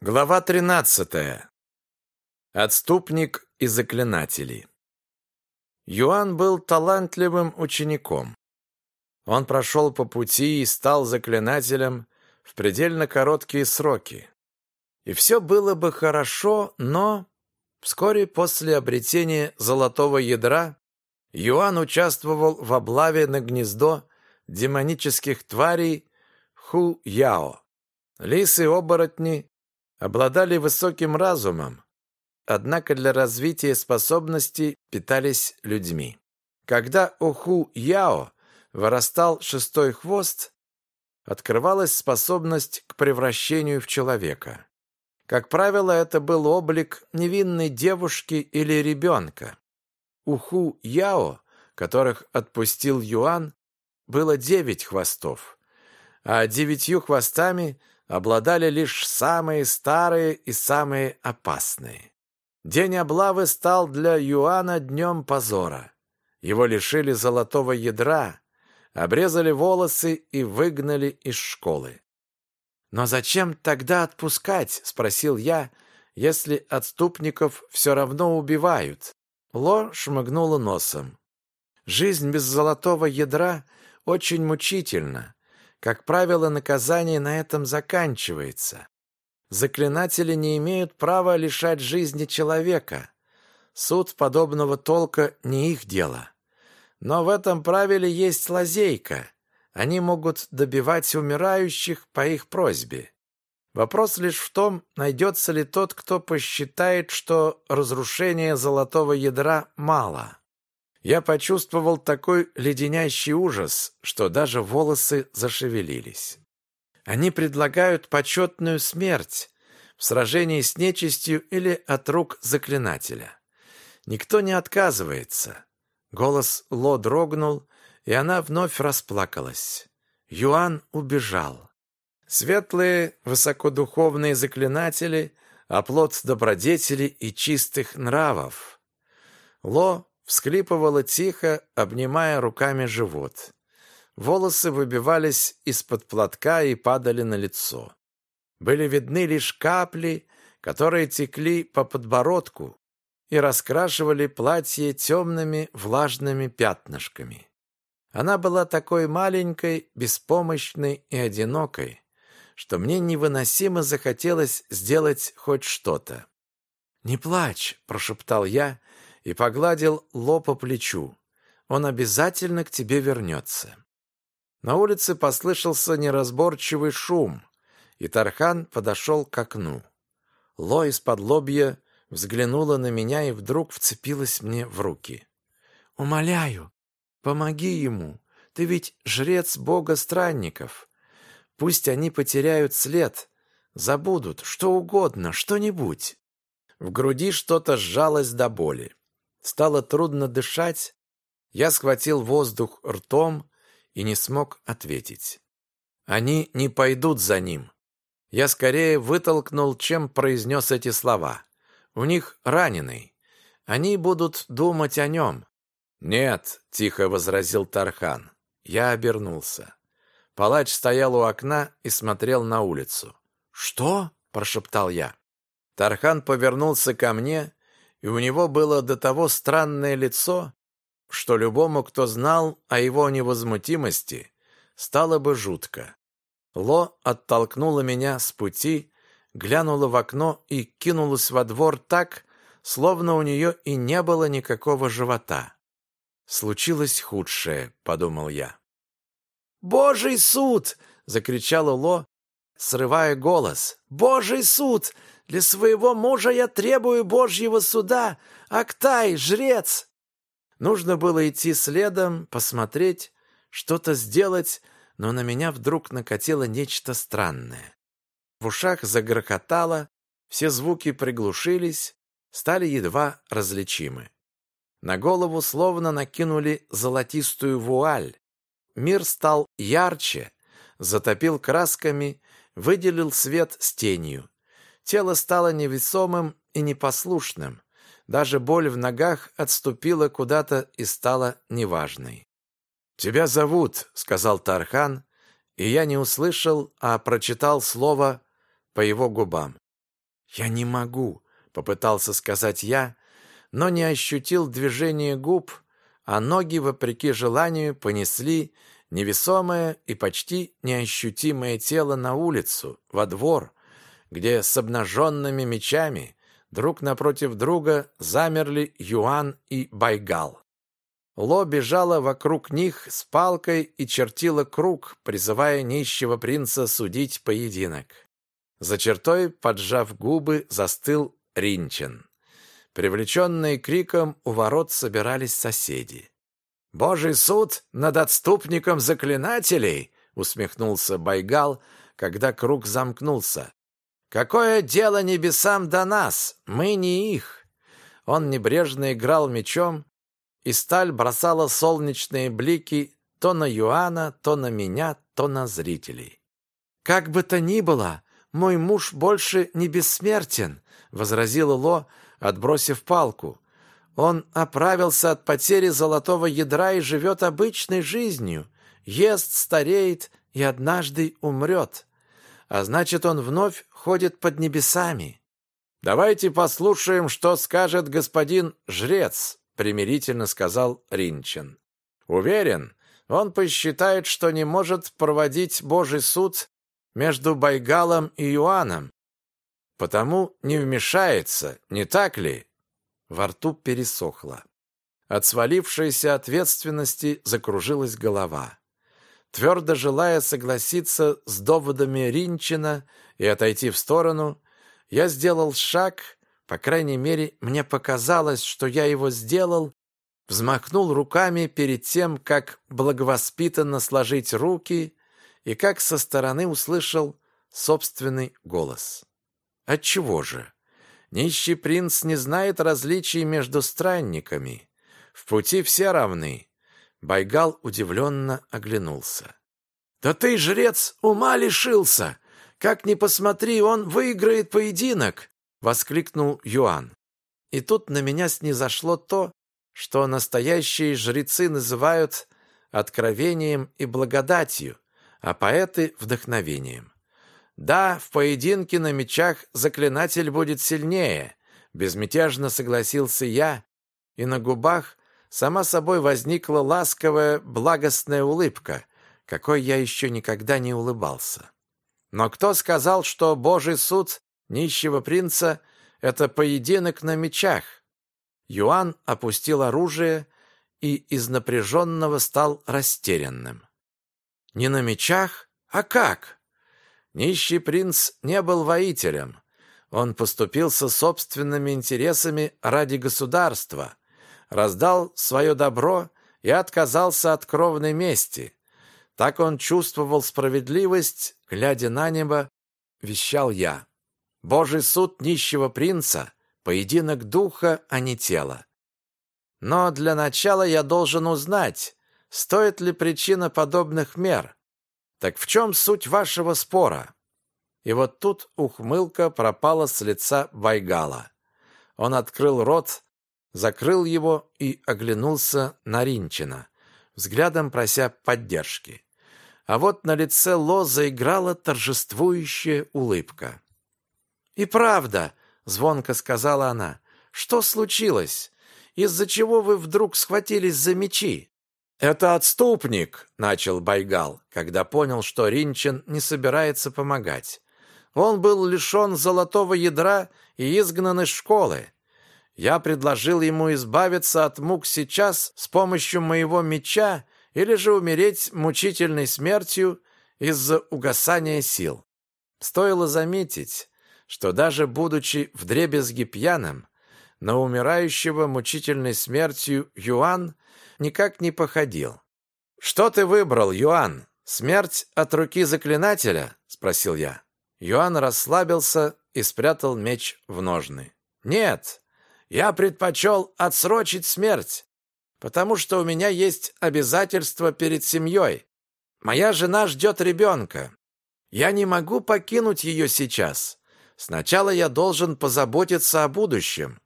Глава 13. Отступник и заклинатели. Юан был талантливым учеником. Он прошел по пути и стал заклинателем в предельно короткие сроки. И все было бы хорошо, но вскоре после обретения золотого ядра Юан участвовал в облаве на гнездо демонических тварей Ху-Яо. Лисы-оборотни обладали высоким разумом, однако для развития способностей питались людьми. Когда у Ху-Яо вырастал шестой хвост, открывалась способность к превращению в человека. Как правило, это был облик невинной девушки или ребенка. У Ху-Яо, которых отпустил Юан, было девять хвостов, а девятью хвостами обладали лишь самые старые и самые опасные. День облавы стал для Юана днем позора. Его лишили золотого ядра, обрезали волосы и выгнали из школы. «Но зачем тогда отпускать?» — спросил я, «если отступников все равно убивают». Ло шмыгнула носом. «Жизнь без золотого ядра очень мучительна. Как правило, наказание на этом заканчивается. Заклинатели не имеют права лишать жизни человека. Суд подобного толка не их дело. Но в этом правиле есть лазейка. Они могут добивать умирающих по их просьбе. Вопрос лишь в том, найдется ли тот, кто посчитает, что разрушение золотого ядра мало. Я почувствовал такой леденящий ужас, что даже волосы зашевелились. Они предлагают почетную смерть в сражении с нечистью или от рук заклинателя. Никто не отказывается. Голос Ло дрогнул, и она вновь расплакалась. Юан убежал. Светлые, высокодуховные заклинатели — оплот добродетели и чистых нравов. Ло всхлипывала тихо, обнимая руками живот. Волосы выбивались из-под платка и падали на лицо. Были видны лишь капли, которые текли по подбородку и раскрашивали платье темными влажными пятнышками. Она была такой маленькой, беспомощной и одинокой, что мне невыносимо захотелось сделать хоть что-то. «Не плачь», — прошептал я, и погладил Ло по плечу. Он обязательно к тебе вернется. На улице послышался неразборчивый шум, и Тархан подошел к окну. Ло из-под лобья взглянула на меня и вдруг вцепилась мне в руки. «Умоляю, помоги ему. Ты ведь жрец бога странников. Пусть они потеряют след, забудут что угодно, что-нибудь». В груди что-то сжалось до боли. Стало трудно дышать. Я схватил воздух ртом и не смог ответить. Они не пойдут за ним. Я скорее вытолкнул, чем произнес эти слова. У них раненый. Они будут думать о нем. «Нет», — тихо возразил Тархан. Я обернулся. Палач стоял у окна и смотрел на улицу. «Что?» — прошептал я. Тархан повернулся ко мне и у него было до того странное лицо, что любому, кто знал о его невозмутимости, стало бы жутко. Ло оттолкнула меня с пути, глянула в окно и кинулась во двор так, словно у нее и не было никакого живота. «Случилось худшее», — подумал я. «Божий суд!» — закричала Ло, срывая голос. «Божий суд! Для своего мужа я требую Божьего суда! Актай, жрец!» Нужно было идти следом, посмотреть, что-то сделать, но на меня вдруг накатило нечто странное. В ушах загрохотало, все звуки приглушились, стали едва различимы. На голову словно накинули золотистую вуаль. Мир стал ярче, затопил красками, выделил свет с тенью. Тело стало невесомым и непослушным. Даже боль в ногах отступила куда-то и стала неважной. «Тебя зовут», — сказал Тархан, и я не услышал, а прочитал слово по его губам. «Я не могу», — попытался сказать я, но не ощутил движения губ, а ноги, вопреки желанию, понесли невесомое и почти неощутимое тело на улицу, во двор, где с обнаженными мечами друг напротив друга замерли Юан и Байгал. Ло бежала вокруг них с палкой и чертила круг, призывая нищего принца судить поединок. За чертой, поджав губы, застыл Ринчен. Привлеченные криком, у ворот собирались соседи. «Божий суд над отступником заклинателей!» усмехнулся Байгал, когда круг замкнулся. «Какое дело небесам до нас? Мы не их!» Он небрежно играл мечом, и сталь бросала солнечные блики то на Юана, то на меня, то на зрителей. «Как бы то ни было, мой муж больше не бессмертен», — возразила Ло, отбросив палку. «Он оправился от потери золотого ядра и живет обычной жизнью, ест, стареет и однажды умрет. А значит, он вновь ходит под небесами». «Давайте послушаем, что скажет господин жрец», примирительно сказал Ринчен. Уверен, он посчитает, что не может проводить Божий суд между Байгалом и Иоанном, потому не вмешается, не так ли? Во рту пересохло. От свалившейся ответственности закружилась голова. Твердо желая согласиться с доводами Ринчина и отойти в сторону, я сделал шаг по крайней мере, мне показалось, что я его сделал, взмахнул руками перед тем, как благовоспитанно сложить руки, и как со стороны услышал собственный голос. Отчего же? Нищий принц не знает различий между странниками. В пути все равны. Байгал удивленно оглянулся. «Да ты, жрец, ума лишился! Как ни посмотри, он выиграет поединок! — воскликнул Юан. И тут на меня снизошло то, что настоящие жрецы называют откровением и благодатью, а поэты — вдохновением. Да, в поединке на мечах заклинатель будет сильнее, безмятежно согласился я, и на губах сама собой возникла ласковая, благостная улыбка, какой я еще никогда не улыбался. Но кто сказал, что Божий суд нищего принца — это поединок на мечах. Юан опустил оружие и из напряженного стал растерянным. Не на мечах? А как? Нищий принц не был воителем. Он поступился собственными интересами ради государства, раздал свое добро и отказался от кровной мести. Так он чувствовал справедливость, глядя на небо, вещал я. Божий суд нищего принца — поединок духа, а не тела. Но для начала я должен узнать, стоит ли причина подобных мер. Так в чем суть вашего спора? И вот тут ухмылка пропала с лица Байгала. Он открыл рот, закрыл его и оглянулся на Ринчина, взглядом прося поддержки. А вот на лице Ло заиграла торжествующая улыбка. «И правда», — звонко сказала она, — «что случилось? Из-за чего вы вдруг схватились за мечи?» «Это отступник», — начал Байгал, когда понял, что Ринчен не собирается помогать. Он был лишен золотого ядра и изгнан из школы. Я предложил ему избавиться от мук сейчас с помощью моего меча или же умереть мучительной смертью из-за угасания сил. Стоило заметить, что даже будучи вдребезги пьяным, на умирающего мучительной смертью Юан никак не походил. «Что ты выбрал, Юан? Смерть от руки заклинателя?» — спросил я. Юан расслабился и спрятал меч в ножны. «Нет, я предпочел отсрочить смерть, потому что у меня есть обязательства перед семьей. Моя жена ждет ребенка. Я не могу покинуть ее сейчас. Сначала я должен позаботиться о будущем.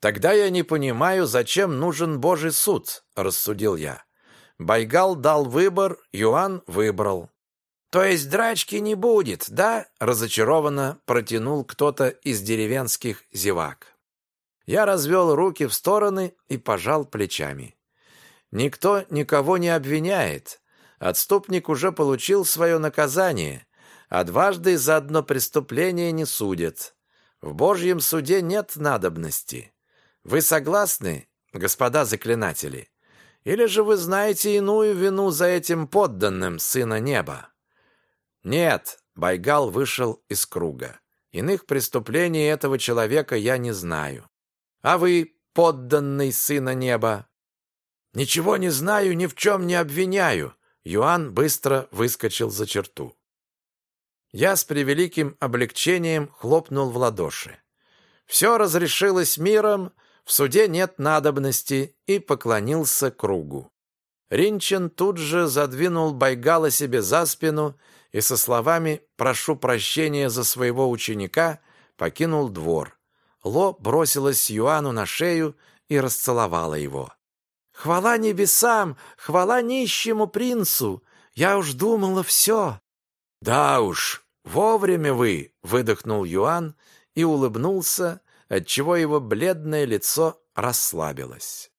Тогда я не понимаю, зачем нужен Божий суд, рассудил я. Байгал дал выбор, Юан выбрал. То есть драчки не будет, да? разочарованно протянул кто-то из деревенских зевак. Я развел руки в стороны и пожал плечами. Никто никого не обвиняет. Отступник уже получил свое наказание, а дважды за одно преступление не судят. В Божьем суде нет надобности. Вы согласны, господа заклинатели? Или же вы знаете иную вину за этим подданным сына неба? Нет, Байгал вышел из круга. Иных преступлений этого человека я не знаю. А вы, подданный сына неба? Ничего не знаю, ни в чем не обвиняю. Юан быстро выскочил за черту. Я с превеликим облегчением хлопнул в ладоши. Все разрешилось миром, в суде нет надобности, и поклонился кругу. Ринчен тут же задвинул Байгала себе за спину и со словами «прошу прощения за своего ученика» покинул двор. Ло бросилась Юану на шею и расцеловала его. «Хвала небесам! Хвала нищему принцу! Я уж думала все!» «Да уж, вовремя вы!» — выдохнул Юан и улыбнулся, отчего его бледное лицо расслабилось.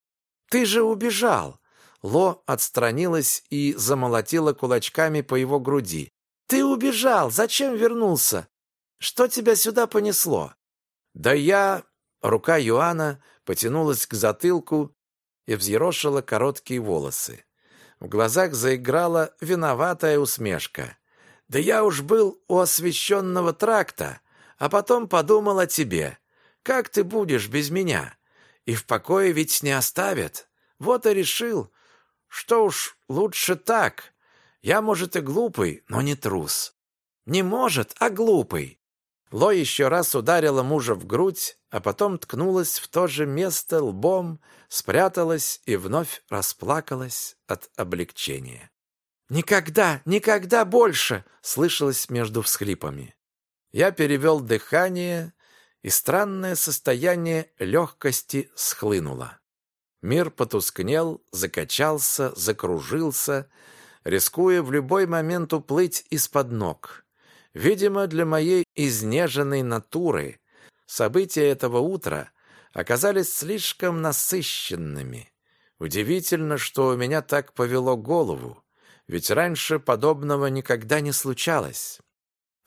«Ты же убежал!» Ло отстранилась и замолотила кулачками по его груди. «Ты убежал! Зачем вернулся? Что тебя сюда понесло?» «Да я...» Рука Юана потянулась к затылку и взъерошила короткие волосы. В глазах заиграла виноватая усмешка. «Да я уж был у освещенного тракта, а потом подумал о тебе. Как ты будешь без меня? И в покое ведь не оставят. Вот и решил, что уж лучше так. Я, может, и глупый, но не трус. Не может, а глупый. Ло еще раз ударила мужа в грудь, а потом ткнулась в то же место лбом, спряталась и вновь расплакалась от облегчения. «Никогда, никогда больше!» — слышалось между всхлипами. Я перевел дыхание, и странное состояние легкости схлынуло. Мир потускнел, закачался, закружился, рискуя в любой момент уплыть из-под ног. Видимо, для моей изнеженной натуры события этого утра оказались слишком насыщенными. Удивительно, что у меня так повело голову, ведь раньше подобного никогда не случалось.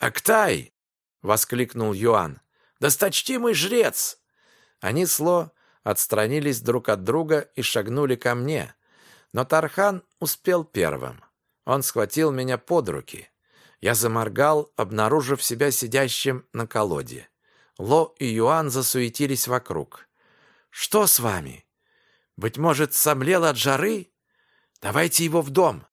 «Актай!» — воскликнул Юан. «Досточтимый жрец!» Они сло отстранились друг от друга и шагнули ко мне, но Тархан успел первым. Он схватил меня под руки. Я заморгал, обнаружив себя сидящим на колоде. Ло и Юан засуетились вокруг. «Что с вами? Быть может, сомлел от жары? Давайте его в дом».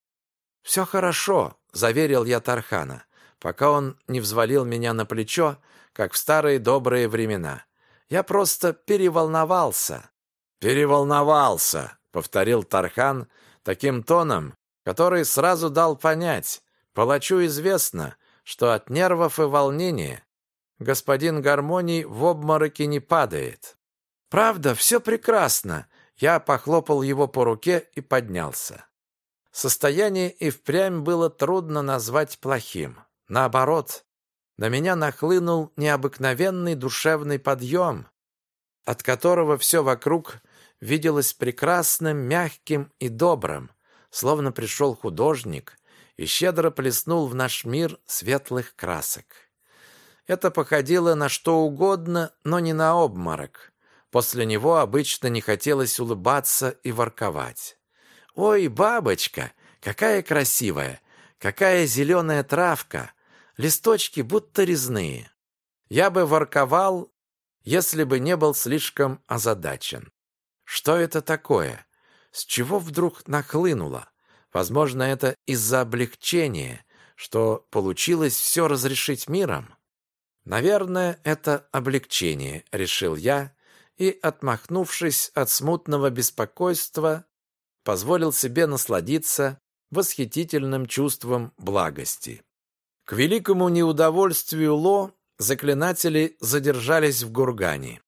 «Все хорошо», — заверил я Тархана, пока он не взвалил меня на плечо, как в старые добрые времена. Я просто переволновался». «Переволновался», — повторил Тархан таким тоном, который сразу дал понять, Палачу известно, что от нервов и волнения господин Гармоний в обмороке не падает. Правда, все прекрасно. Я похлопал его по руке и поднялся. Состояние и впрямь было трудно назвать плохим. Наоборот, на меня нахлынул необыкновенный душевный подъем, от которого все вокруг виделось прекрасным, мягким и добрым, словно пришел художник и щедро плеснул в наш мир светлых красок. Это походило на что угодно, но не на обморок. После него обычно не хотелось улыбаться и ворковать. «Ой, бабочка, какая красивая! Какая зеленая травка! Листочки будто резные!» Я бы ворковал, если бы не был слишком озадачен. Что это такое? С чего вдруг нахлынуло? Возможно, это из-за облегчения, что получилось все разрешить миром. Наверное, это облегчение, решил я, и, отмахнувшись от смутного беспокойства, позволил себе насладиться восхитительным чувством благости. К великому неудовольствию Ло заклинатели задержались в Гургане.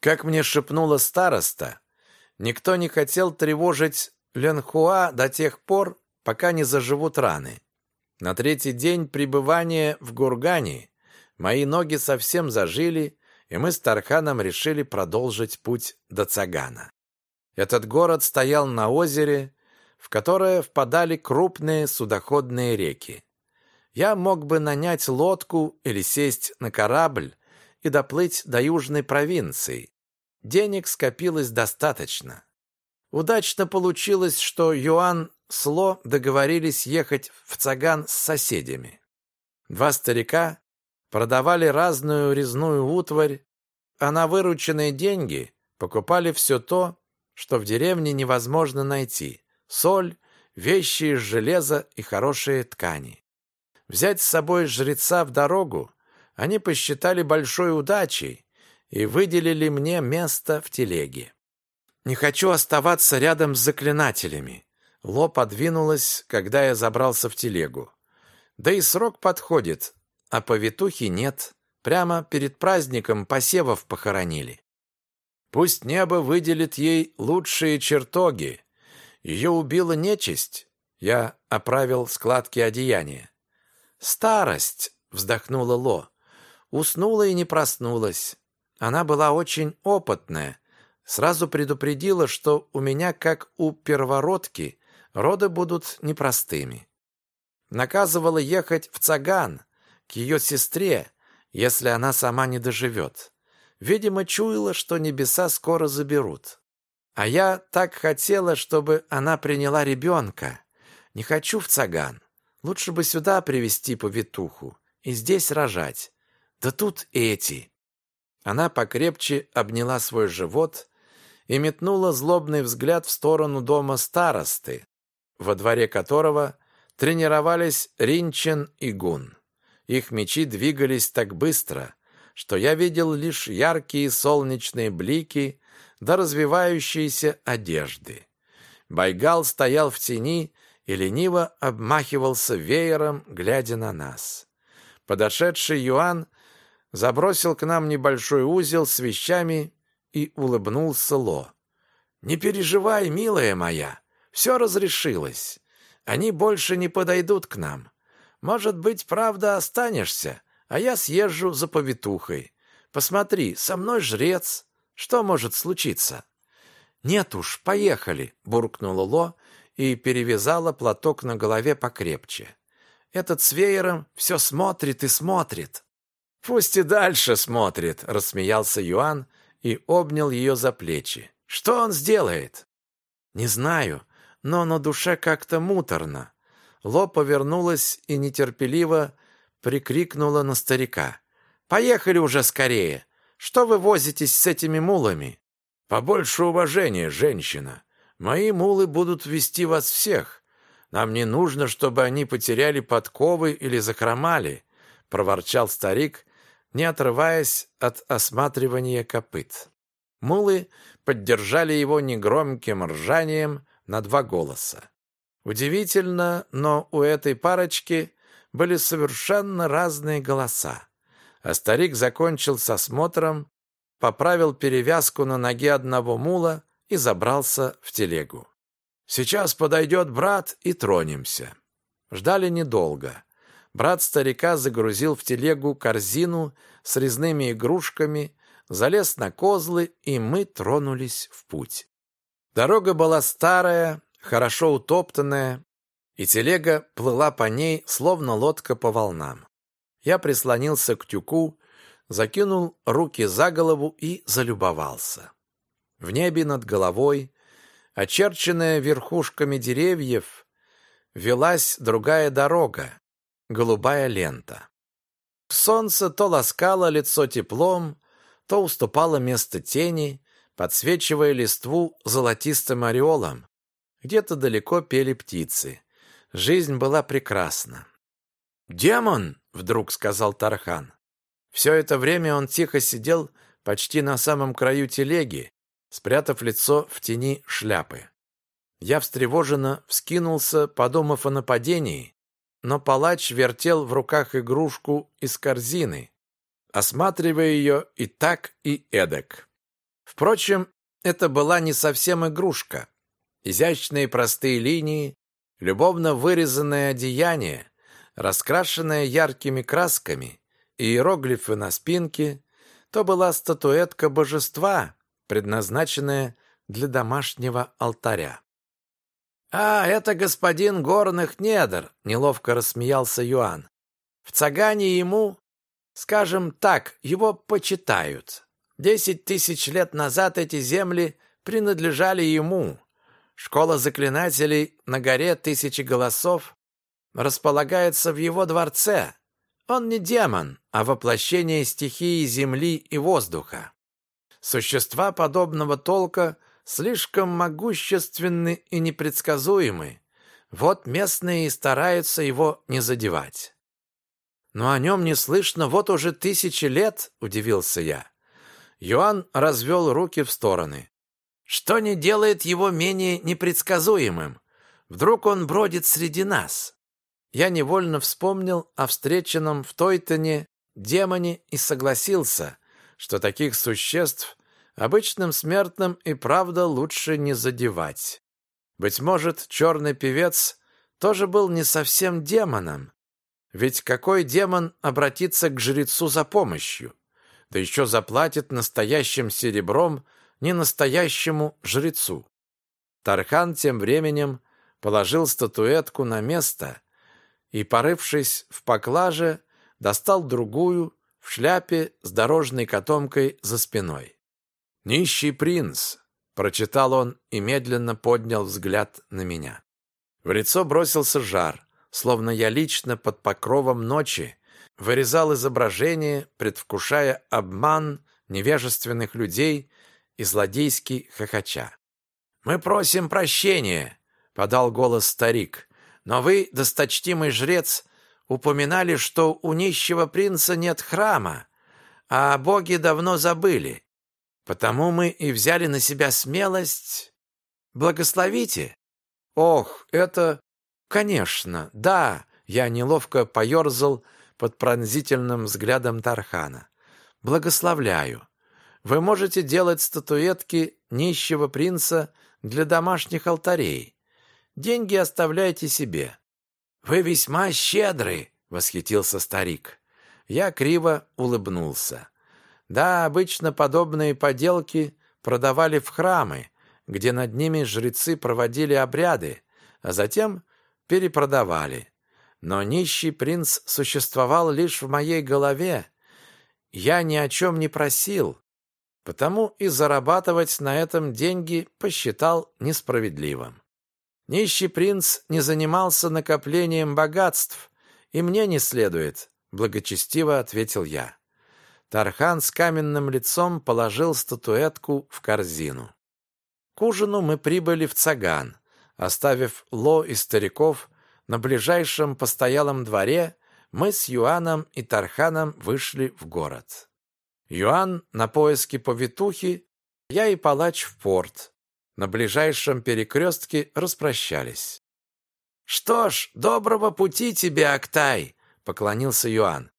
Как мне шепнула староста, никто не хотел тревожить Ленхуа до тех пор, пока не заживут раны. На третий день пребывания в Гургане мои ноги совсем зажили, и мы с Тарханом решили продолжить путь до Цагана. Этот город стоял на озере, в которое впадали крупные судоходные реки. Я мог бы нанять лодку или сесть на корабль и доплыть до южной провинции. Денег скопилось достаточно. Удачно получилось, что Юан с Ло договорились ехать в Цаган с соседями. Два старика продавали разную резную утварь, а на вырученные деньги покупали все то, что в деревне невозможно найти – соль, вещи из железа и хорошие ткани. Взять с собой жреца в дорогу они посчитали большой удачей и выделили мне место в телеге. Не хочу оставаться рядом с заклинателями. Ло подвинулась, когда я забрался в телегу. Да и срок подходит, а повитухи нет. Прямо перед праздником посевов похоронили. Пусть небо выделит ей лучшие чертоги. Ее убила нечисть. Я оправил складки одеяния. «Старость!» — вздохнула Ло. Уснула и не проснулась. Она была очень опытная, Сразу предупредила, что у меня, как у первородки, роды будут непростыми. Наказывала ехать в Цаган, к ее сестре, если она сама не доживет. Видимо, чуяла, что небеса скоро заберут. А я так хотела, чтобы она приняла ребенка. Не хочу в Цаган. Лучше бы сюда привести повитуху и здесь рожать. Да тут эти. Она покрепче обняла свой живот и метнула злобный взгляд в сторону дома старосты, во дворе которого тренировались Ринчен и Гун. Их мечи двигались так быстро, что я видел лишь яркие солнечные блики да развивающиеся одежды. Байгал стоял в тени и лениво обмахивался веером, глядя на нас. Подошедший Юан забросил к нам небольшой узел с вещами и улыбнулся Ло. «Не переживай, милая моя, все разрешилось. Они больше не подойдут к нам. Может быть, правда, останешься, а я съезжу за повитухой. Посмотри, со мной жрец. Что может случиться?» «Нет уж, поехали», — буркнула Ло и перевязала платок на голове покрепче. «Этот с веером все смотрит и смотрит». «Пусть и дальше смотрит», — рассмеялся Юан и обнял ее за плечи. «Что он сделает?» «Не знаю, но на душе как-то муторно». Ло повернулась и нетерпеливо прикрикнула на старика. «Поехали уже скорее! Что вы возитесь с этими мулами?» «Побольше уважения, женщина. Мои мулы будут вести вас всех. Нам не нужно, чтобы они потеряли подковы или захромали», — проворчал старик, не отрываясь от осматривания копыт. Мулы поддержали его негромким ржанием на два голоса. Удивительно, но у этой парочки были совершенно разные голоса. А старик закончил с осмотром, поправил перевязку на ноге одного мула и забрался в телегу. «Сейчас подойдет брат и тронемся». Ждали недолго. Брат старика загрузил в телегу корзину с резными игрушками, залез на козлы, и мы тронулись в путь. Дорога была старая, хорошо утоптанная, и телега плыла по ней, словно лодка по волнам. Я прислонился к тюку, закинул руки за голову и залюбовался. В небе над головой, очерченная верхушками деревьев, велась другая дорога, голубая лента. Солнце то ласкало лицо теплом, то уступало место тени, подсвечивая листву золотистым ореолом. Где-то далеко пели птицы. Жизнь была прекрасна. «Демон!» — вдруг сказал Тархан. Все это время он тихо сидел почти на самом краю телеги, спрятав лицо в тени шляпы. Я встревоженно вскинулся, подумав о нападении, но палач вертел в руках игрушку из корзины, осматривая ее и так, и эдак. Впрочем, это была не совсем игрушка. Изящные простые линии, любовно вырезанное одеяние, раскрашенная яркими красками, иероглифы на спинке, то была статуэтка божества, предназначенная для домашнего алтаря. «А, это господин горных недр!» — неловко рассмеялся Юан. «В Цагане ему, скажем так, его почитают. Десять тысяч лет назад эти земли принадлежали ему. Школа заклинателей на горе Тысячи Голосов располагается в его дворце. Он не демон, а воплощение стихии земли и воздуха. Существа подобного толка слишком могущественны и непредсказуемы. Вот местные и стараются его не задевать. Но о нем не слышно вот уже тысячи лет, удивился я. Юан развел руки в стороны. Что не делает его менее непредсказуемым? Вдруг он бродит среди нас? Я невольно вспомнил о встреченном в Тойтоне демоне и согласился, что таких существ обычным смертным и правда лучше не задевать. Быть может, черный певец тоже был не совсем демоном. Ведь какой демон обратится к жрецу за помощью? Да еще заплатит настоящим серебром не настоящему жрецу. Тархан тем временем положил статуэтку на место и, порывшись в поклаже, достал другую в шляпе с дорожной котомкой за спиной. «Нищий принц!» — прочитал он и медленно поднял взгляд на меня. В лицо бросился жар, словно я лично под покровом ночи вырезал изображение, предвкушая обман невежественных людей и злодейски хохоча. «Мы просим прощения», — подал голос старик, «но вы, досточтимый жрец, упоминали, что у нищего принца нет храма, а боги давно забыли. Потому мы и взяли на себя смелость. Благословите. Ох, это... Конечно, да, я неловко поерзал под пронзительным взглядом Тархана. Благословляю. Вы можете делать статуэтки нищего принца для домашних алтарей. Деньги оставляйте себе. Вы весьма щедры, восхитился старик. Я криво улыбнулся. Да, обычно подобные поделки продавали в храмы, где над ними жрецы проводили обряды, а затем перепродавали. Но нищий принц существовал лишь в моей голове. Я ни о чем не просил, Потому и зарабатывать на этом деньги посчитал несправедливым. Нищий принц не занимался накоплением богатств, и мне не следует, благочестиво ответил я. Тархан с каменным лицом положил статуэтку в корзину. К ужину мы прибыли в Цаган, оставив Ло и стариков на ближайшем постоялом дворе, мы с Юаном и Тарханом вышли в город. Юан на поиски повитухи, я и палач в порт. На ближайшем перекрестке распрощались. «Что ж, доброго пути тебе, Актай!» — поклонился Юан.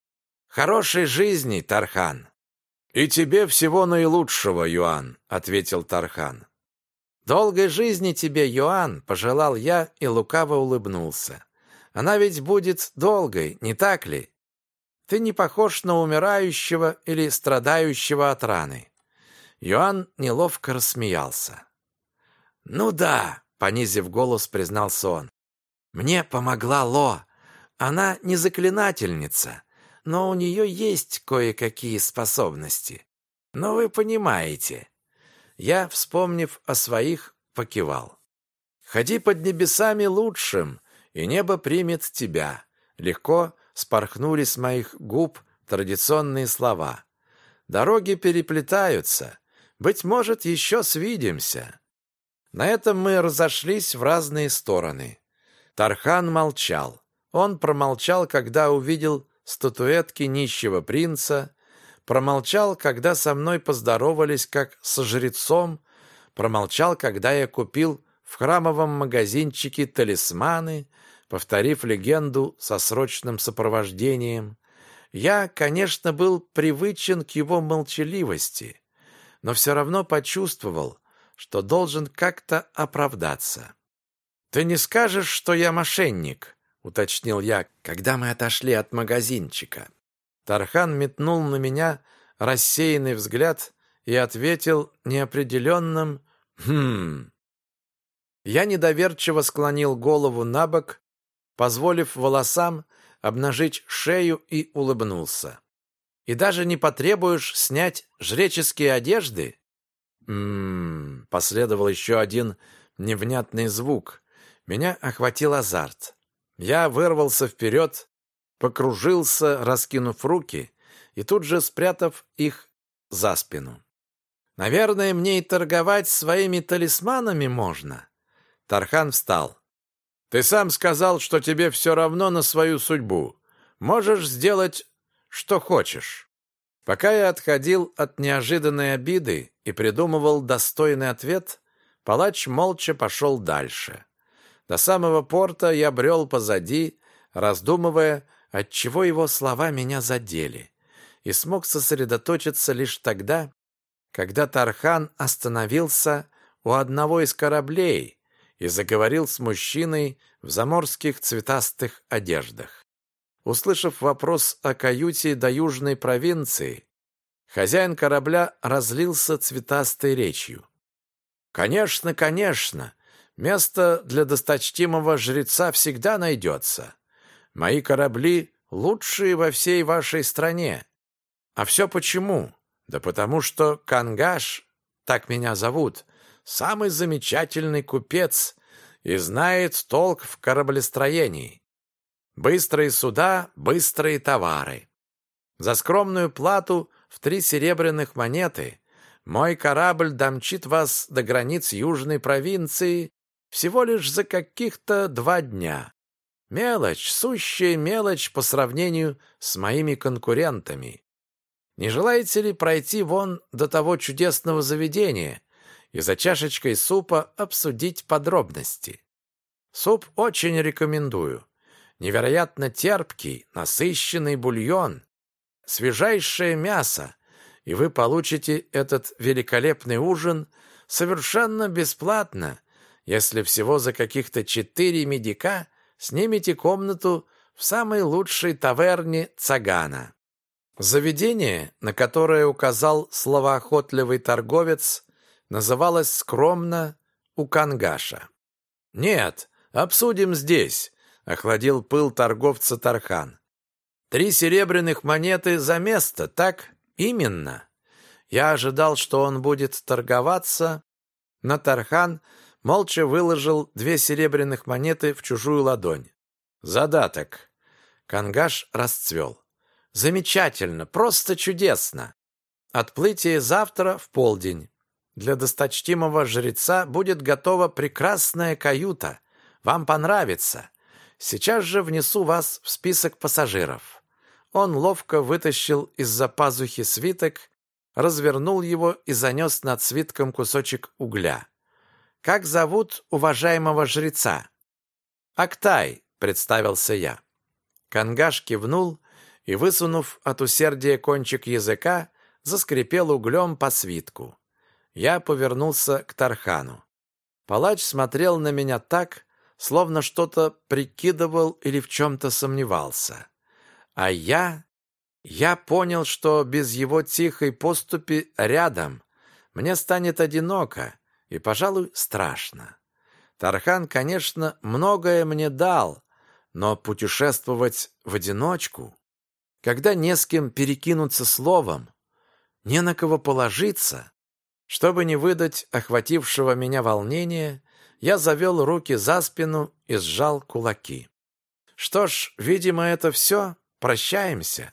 «Хорошей жизни, Тархан!» «И тебе всего наилучшего, Юан!» — ответил Тархан. «Долгой жизни тебе, Юан!» — пожелал я и лукаво улыбнулся. «Она ведь будет долгой, не так ли?» Ты не похож на умирающего или страдающего от раны. Йоанн неловко рассмеялся. Ну да, понизив голос, признался он. Мне помогла Ло. Она не заклинательница, но у нее есть кое-какие способности. Но вы понимаете. Я, вспомнив о своих, покивал. Ходи под небесами лучшим, и небо примет тебя. Легко спорхнули с моих губ традиционные слова. Дороги переплетаются. Быть может, еще свидимся. На этом мы разошлись в разные стороны. Тархан молчал. Он промолчал, когда увидел статуэтки нищего принца, промолчал, когда со мной поздоровались как со жрецом, промолчал, когда я купил в храмовом магазинчике талисманы, повторив легенду со срочным сопровождением. Я, конечно, был привычен к его молчаливости, но все равно почувствовал, что должен как-то оправдаться. «Ты не скажешь, что я мошенник?» Уточнил я, когда мы отошли от магазинчика. Тархан метнул на меня рассеянный взгляд и ответил неопределенным «Хм». Я недоверчиво склонил голову на бок, позволив волосам обнажить шею и улыбнулся. «И даже не потребуешь снять жреческие одежды?» «М-м-м», последовал еще один невнятный звук. Меня охватил азарт. Я вырвался вперед, покружился, раскинув руки, и тут же спрятав их за спину. Наверное, мне и торговать своими талисманами можно. Тархан встал. Ты сам сказал, что тебе все равно на свою судьбу. Можешь сделать, что хочешь. Пока я отходил от неожиданной обиды и придумывал достойный ответ, палач молча пошел дальше. До самого порта я брел позади, раздумывая, отчего его слова меня задели, и смог сосредоточиться лишь тогда, когда Тархан остановился у одного из кораблей и заговорил с мужчиной в заморских цветастых одеждах. Услышав вопрос о каюте до южной провинции, хозяин корабля разлился цветастой речью. «Конечно, конечно, место для досточтимого жреца всегда найдется. Мои корабли лучшие во всей вашей стране. А все почему? Да потому что Кангаш, так меня зовут, самый замечательный купец и знает толк в кораблестроении. Быстрые суда, быстрые товары. За скромную плату в три серебряных монеты мой корабль домчит вас до границ южной провинции всего лишь за каких-то два дня. Мелочь, сущая мелочь по сравнению с моими конкурентами. Не желаете ли пройти вон до того чудесного заведения и за чашечкой супа обсудить подробности? Суп очень рекомендую. Невероятно терпкий, насыщенный бульон, свежайшее мясо, и вы получите этот великолепный ужин совершенно бесплатно, если всего за каких-то четыре медика снимете комнату в самой лучшей таверне Цагана. Заведение, на которое указал словоохотливый торговец, называлось скромно «Укангаша». «Нет, обсудим здесь», — охладил пыл торговца Тархан. «Три серебряных монеты за место, так? Именно». Я ожидал, что он будет торговаться, но Тархан молча выложил две серебряных монеты в чужую ладонь. «Задаток». Кангаш расцвел. Замечательно, просто чудесно. Отплытие завтра в полдень. Для досточтимого жреца будет готова прекрасная каюта. Вам понравится. Сейчас же внесу вас в список пассажиров. Он ловко вытащил из-за пазухи свиток, развернул его и занес над свитком кусочек угля. «Как зовут уважаемого жреца?» «Актай», — представился я. Кангаш кивнул и, высунув от усердия кончик языка, заскрипел углем по свитку. Я повернулся к Тархану. Палач смотрел на меня так, словно что-то прикидывал или в чем-то сомневался. А я... Я понял, что без его тихой поступи рядом мне станет одиноко и, пожалуй, страшно. Тархан, конечно, многое мне дал, но путешествовать в одиночку когда не с кем перекинуться словом, не на кого положиться. Чтобы не выдать охватившего меня волнения, я завел руки за спину и сжал кулаки. Что ж, видимо, это все. Прощаемся.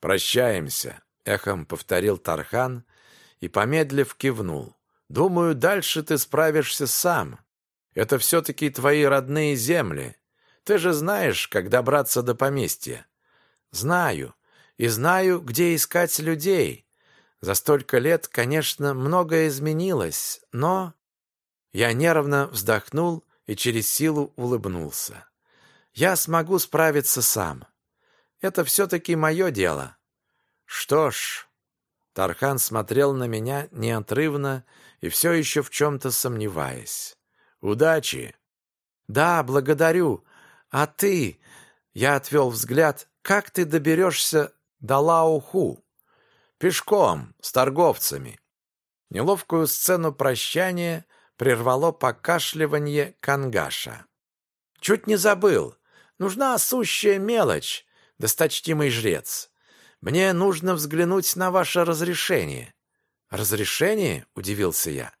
Прощаемся, эхом повторил Тархан и, помедлив, кивнул. Думаю, дальше ты справишься сам. Это все-таки твои родные земли. Ты же знаешь, как добраться до поместья. Знаю. И знаю, где искать людей. За столько лет, конечно, многое изменилось, но... Я нервно вздохнул и через силу улыбнулся. Я смогу справиться сам. Это все-таки мое дело. Что ж... Тархан смотрел на меня неотрывно и все еще в чем-то сомневаясь. «Удачи!» «Да, благодарю. «А ты...» — я отвел взгляд. «Как ты доберешься до Лауху?» «Пешком, с торговцами». Неловкую сцену прощания прервало покашливание Кангаша. «Чуть не забыл. Нужна сущая мелочь, досточтимый жрец. Мне нужно взглянуть на ваше разрешение». «Разрешение?» — удивился я.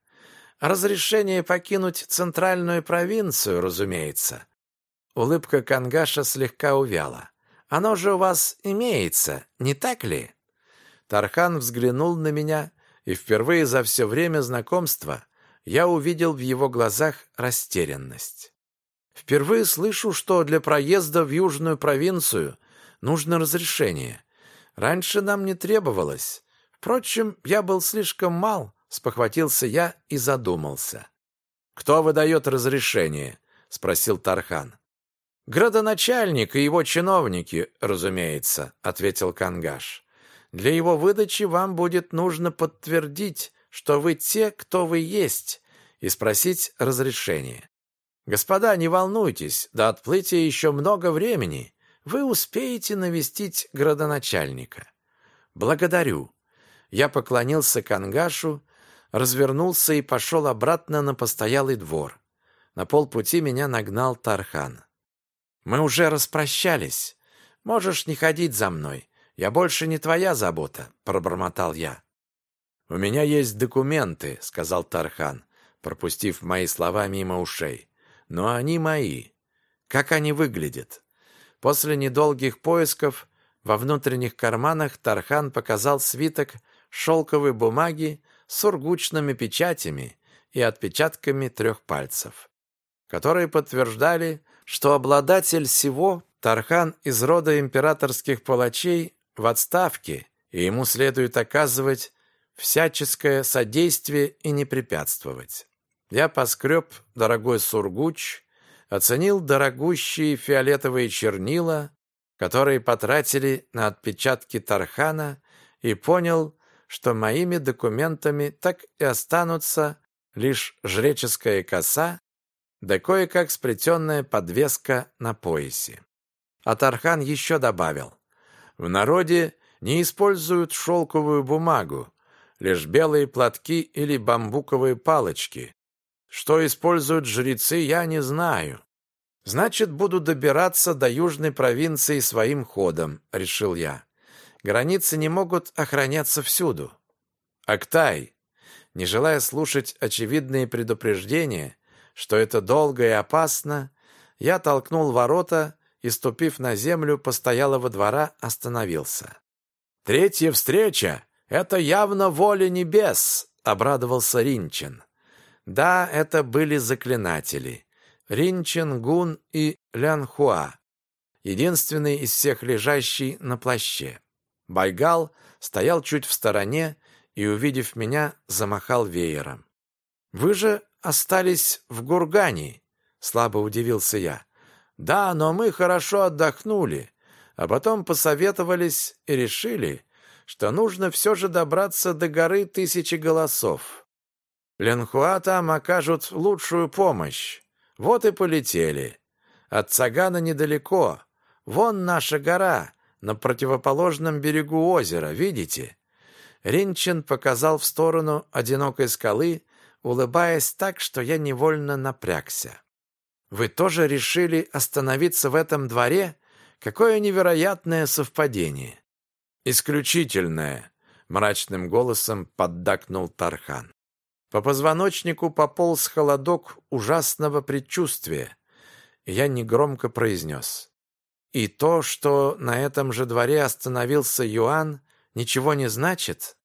«Разрешение покинуть центральную провинцию, разумеется». Улыбка Кангаша слегка увяла. «Оно же у вас имеется, не так ли?» Тархан взглянул на меня, и впервые за все время знакомства я увидел в его глазах растерянность. Впервые слышу, что для проезда в южную провинцию нужно разрешение. Раньше нам не требовалось. Впрочем, я был слишком мал, спохватился я и задумался. «Кто выдает разрешение?» — спросил Тархан. «Градоначальник и его чиновники, разумеется», — ответил Кангаш. «Для его выдачи вам будет нужно подтвердить, что вы те, кто вы есть, и спросить разрешение. Господа, не волнуйтесь, до отплытия еще много времени. Вы успеете навестить градоначальника. Благодарю. Я поклонился Кангашу, развернулся и пошел обратно на постоялый двор. На полпути меня нагнал Тархан. Мы уже распрощались. Можешь не ходить за мной. Я больше не твоя забота, пробормотал я. У меня есть документы, сказал Тархан, пропустив мои слова мимо ушей но они мои. Как они выглядят? После недолгих поисков во внутренних карманах Тархан показал свиток шелковой бумаги с сургучными печатями и отпечатками трех пальцев, которые подтверждали, что обладатель всего Тархан из рода императорских палачей в отставке, и ему следует оказывать всяческое содействие и не препятствовать. Я поскреб дорогой сургуч, оценил дорогущие фиолетовые чернила, которые потратили на отпечатки Тархана, и понял, что моими документами так и останутся лишь жреческая коса да кое-как сплетенная подвеска на поясе. А Тархан еще добавил, в народе не используют шелковую бумагу, лишь белые платки или бамбуковые палочки, что используют жрецы, я не знаю. Значит, буду добираться до южной провинции своим ходом, решил я. Границы не могут охраняться всюду. Актай, не желая слушать очевидные предупреждения, что это долго и опасно, я толкнул ворота и, ступив на землю постоялого двора, остановился. «Третья встреча — это явно воля небес!» — обрадовался Ринчин. Да, это были заклинатели. Ринчен, Гун и Лянхуа. Единственный из всех лежащий на плаще. Байгал стоял чуть в стороне и, увидев меня, замахал веером. «Вы же остались в Гургане», — слабо удивился я. «Да, но мы хорошо отдохнули, а потом посоветовались и решили, что нужно все же добраться до горы Тысячи Голосов. Ленхуа там окажут лучшую помощь. Вот и полетели. От Цагана недалеко. Вон наша гора, на противоположном берегу озера, видите? Ринчин показал в сторону одинокой скалы, улыбаясь так, что я невольно напрягся. «Вы тоже решили остановиться в этом дворе? Какое невероятное совпадение!» «Исключительное!» — мрачным голосом поддакнул Тархан. По позвоночнику пополз холодок ужасного предчувствия. Я негромко произнес. И то, что на этом же дворе остановился Юан, ничего не значит?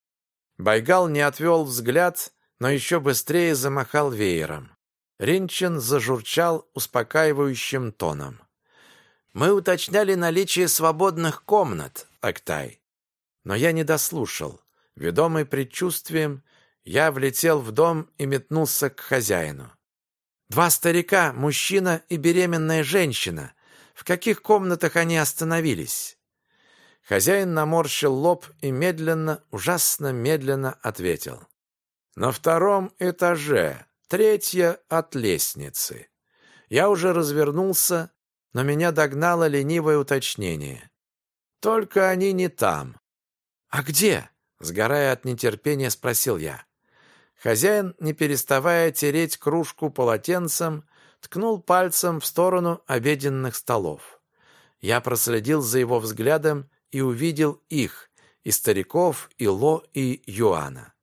Байгал не отвел взгляд, но еще быстрее замахал веером. Ринчин зажурчал успокаивающим тоном. «Мы уточняли наличие свободных комнат, Актай». Но я не дослушал. Ведомый предчувствием, я влетел в дом и метнулся к хозяину. «Два старика, мужчина и беременная женщина. В каких комнатах они остановились?» Хозяин наморщил лоб и медленно, ужасно медленно ответил. «На втором этаже, третья от лестницы». Я уже развернулся, но меня догнало ленивое уточнение. «Только они не там». «А где?» — сгорая от нетерпения, спросил я. Хозяин, не переставая тереть кружку полотенцем, ткнул пальцем в сторону обеденных столов. Я проследил за его взглядом и увидел их, и стариков, и Ло, и Юана.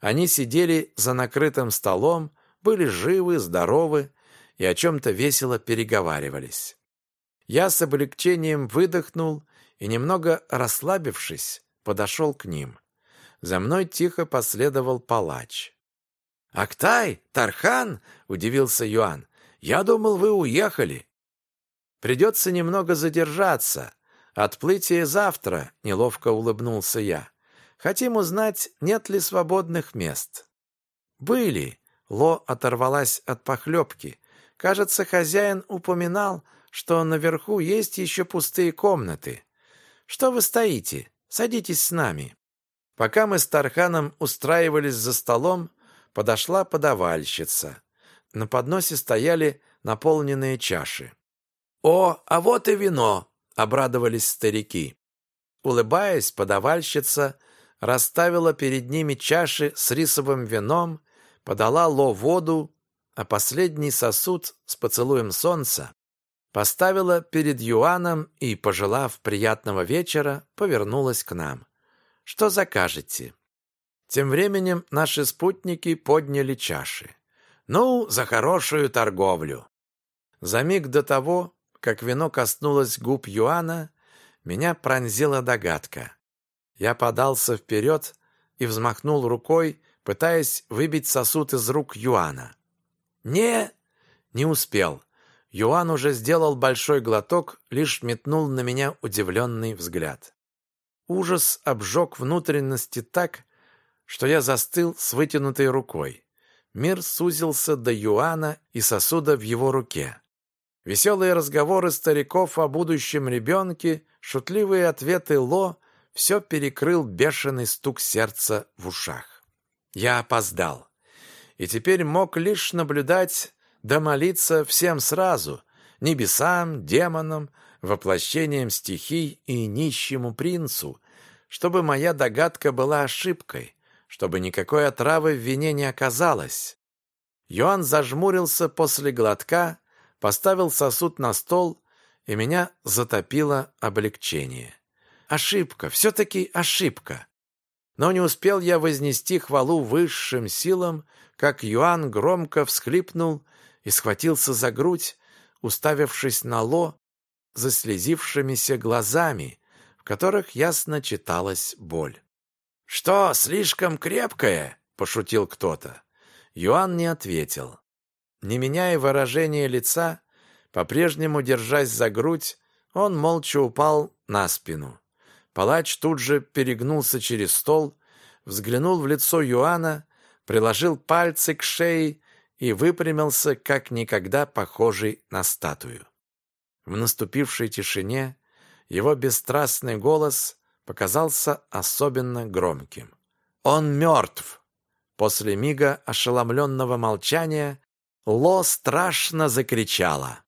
Они сидели за накрытым столом, были живы, здоровы и о чем-то весело переговаривались. Я с облегчением выдохнул и, немного расслабившись, подошел к ним. За мной тихо последовал палач. «Актай? Тархан?» — удивился Юан. «Я думал, вы уехали». «Придется немного задержаться. Отплытие завтра», — неловко улыбнулся я. «Хотим узнать, нет ли свободных мест». «Были». Ло оторвалась от похлебки. «Кажется, хозяин упоминал, что наверху есть еще пустые комнаты. Что вы стоите? Садитесь с нами». Пока мы с Тарханом устраивались за столом, подошла подавальщица. На подносе стояли наполненные чаши. «О, а вот и вино!» — обрадовались старики. Улыбаясь, подавальщица расставила перед ними чаши с рисовым вином, подала Ло воду, а последний сосуд с поцелуем солнца поставила перед Юаном и, пожелав приятного вечера, повернулась к нам. «Что закажете?» Тем временем наши спутники подняли чаши. Ну, за хорошую торговлю. За миг до того, как вино коснулось губ Юана, меня пронзила догадка. Я подался вперед и взмахнул рукой, пытаясь выбить сосуд из рук Юана. «Не!» Не успел. Юан уже сделал большой глоток, лишь метнул на меня удивленный взгляд. Ужас обжег внутренности так, что я застыл с вытянутой рукой. Мир сузился до Юана и сосуда в его руке. Веселые разговоры стариков о будущем ребенке, шутливые ответы Ло — все перекрыл бешеный стук сердца в ушах. Я опоздал. И теперь мог лишь наблюдать да молиться всем сразу — небесам, демонам, воплощением стихий и нищему принцу, чтобы моя догадка была ошибкой, чтобы никакой отравы в вине не оказалось. Йоанн зажмурился после глотка, поставил сосуд на стол, и меня затопило облегчение. Ошибка, все-таки ошибка. Но не успел я вознести хвалу высшим силам, как Юан громко всхлипнул и схватился за грудь, уставившись на Ло заслезившимися глазами, в которых ясно читалась боль. «Что, слишком крепкое?» — пошутил кто-то. Юан не ответил. Не меняя выражения лица, по-прежнему держась за грудь, он молча упал на спину. Палач тут же перегнулся через стол, взглянул в лицо Юана, приложил пальцы к шее и выпрямился, как никогда похожий на статую. В наступившей тишине его бесстрастный голос показался особенно громким. «Он мертв!» После мига ошеломленного молчания Ло страшно закричала.